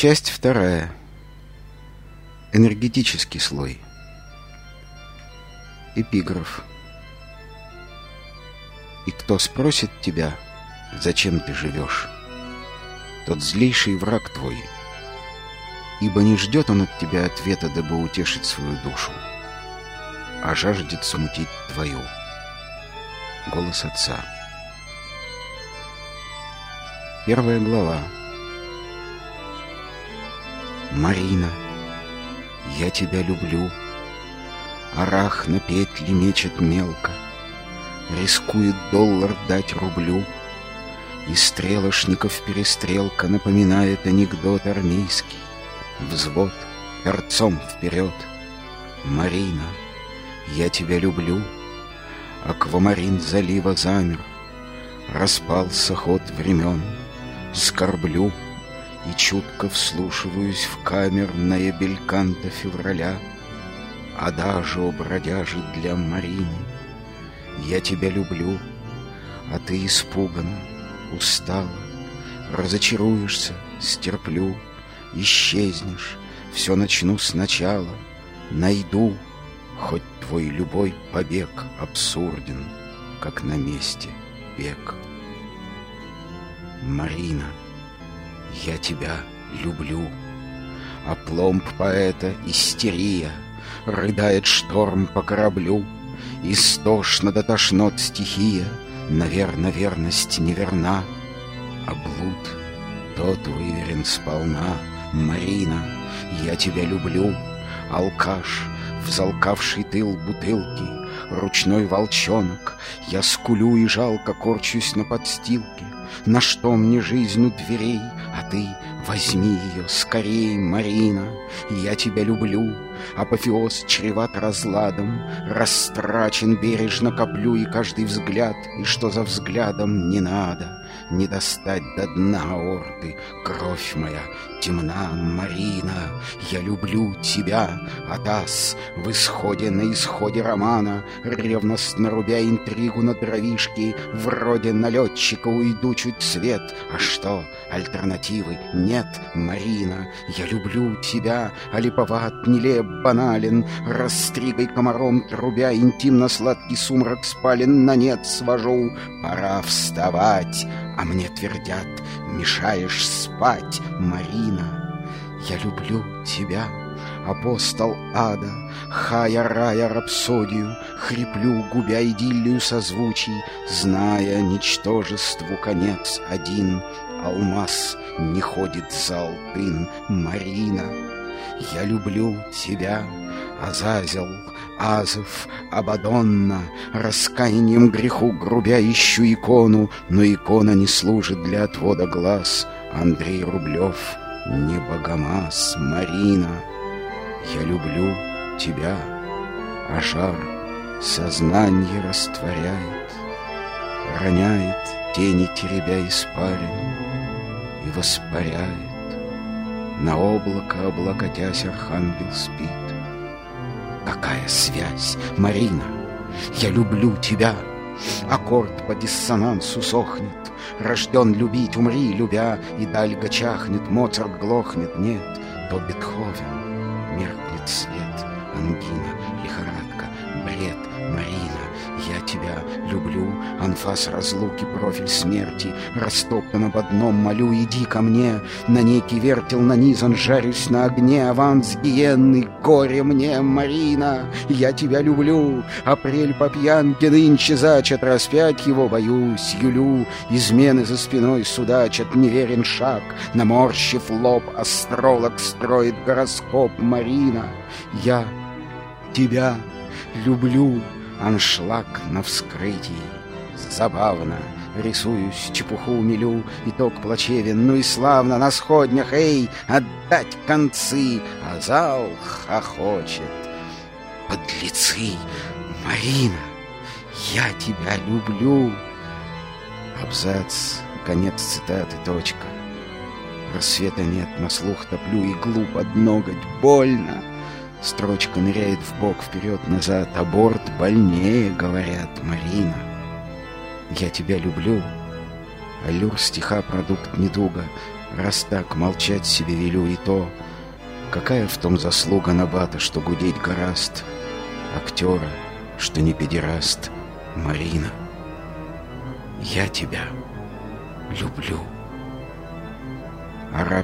Часть вторая. Энергетический слой. Эпиграф. И кто спросит тебя, зачем ты живешь, тот злейший враг твой, ибо не ждет он от тебя ответа, дабы утешить свою душу, а жаждет смутить твою. Голос отца. Первая глава. Марина, я тебя люблю. Арах на петли мечет мелко, Рискует доллар дать рублю. И стрелошников перестрелка Напоминает анекдот армейский. Взвод перцом вперед. Марина, я тебя люблю. Аквамарин залива замер, Распался ход времен. Скорблю и чутко вслушиваюсь в камерное бельканто февраля. Адажио бродяжит для Марины. Я тебя люблю, а ты испугана, устала, Разочаруешься, стерплю, исчезнешь, Все начну сначала, найду, Хоть твой любой побег абсурден, Как на месте бег. Марина, я тебя люблю. А пломб поэта истерия, Рыдает шторм по кораблю, Истошно до тошнот стихия, Наверно, верность неверна, А блуд тот выверен сполна. Марина, я тебя люблю, Алкаш, взалкавший тыл бутылки, Ручной волчонок, я скулю и жалко корчусь на подстилке. На что мне жизнь у дверей, а ты возьми ее скорей, Марина, я тебя люблю. Апофеоз чреват разладом, Растрачен бережно коплю и каждый взгляд, И что за взглядом не надо, Не достать до дна аорты, Кровь моя темна, Марина, Я люблю тебя, Атас, В исходе на исходе романа, Ревностно рубя интригу на дровишке, Вроде налетчика уйду чуть свет, А что, альтернативы нет, Марина, Я люблю тебя, а липоват, нелеп, банален, Растригой комаром трубя Интимно-сладкий сумрак спален На нет свожу, пора вставать, А мне твердят, мешаешь спать, Марина. Я люблю тебя, апостол ада, Хая рая рапсодию, Хриплю, губя идиллию созвучий, Зная ничтожеству конец один, Алмаз не ходит за алтын, Марина. Я люблю тебя, Азазел, Азов, Абадонна, Раскаянием греху грубя ищу икону, Но икона не служит для отвода глаз. Андрей Рублев, не Богомаз, Марина. Я люблю тебя, а жар сознание растворяет, Роняет тени теребя испарину И воспаряет. На облако облокотясь архангел спит. Какая связь, Марина? Я люблю тебя. Аккорд по диссонансу сохнет. Рожден любить, умри, любя, И дальга чахнет, Моцарт глохнет. Нет, то Бетховен. Меркнет свет, ангина, лихорадка, бред, Марина. Я тебя люблю, анфас разлуки, профиль смерти, Растоптан об одном, молю, иди ко мне, На некий вертел нанизан, жарюсь на огне, Аванс гиенный, горе мне, Марина, Я тебя люблю, апрель по пьянке нынче зачат, Распять его боюсь, юлю, измены за спиной судачат, Неверен шаг, наморщив лоб, Астролог строит гороскоп, Марина, Я тебя люблю, Аншлаг на вскрытии. Забавно, рисуюсь, чепуху мелю, Итог плачевен, ну и славно на сходнях, Эй, отдать концы, а зал хохочет. Подлецы, Марина, я тебя люблю. Абзац, конец цитаты, точка. Рассвета нет, на слух топлю иглу под ноготь, больно. Строчка ныряет в бок, вперед-назад. Аборт больнее, говорят, Марина. Я тебя люблю. Аллюр стиха — продукт недуга. Раз так, молчать себе велю и то, Какая в том заслуга Набата, что гудеть гораст, Актера, что не педераст, Марина. Я тебя люблю. Араб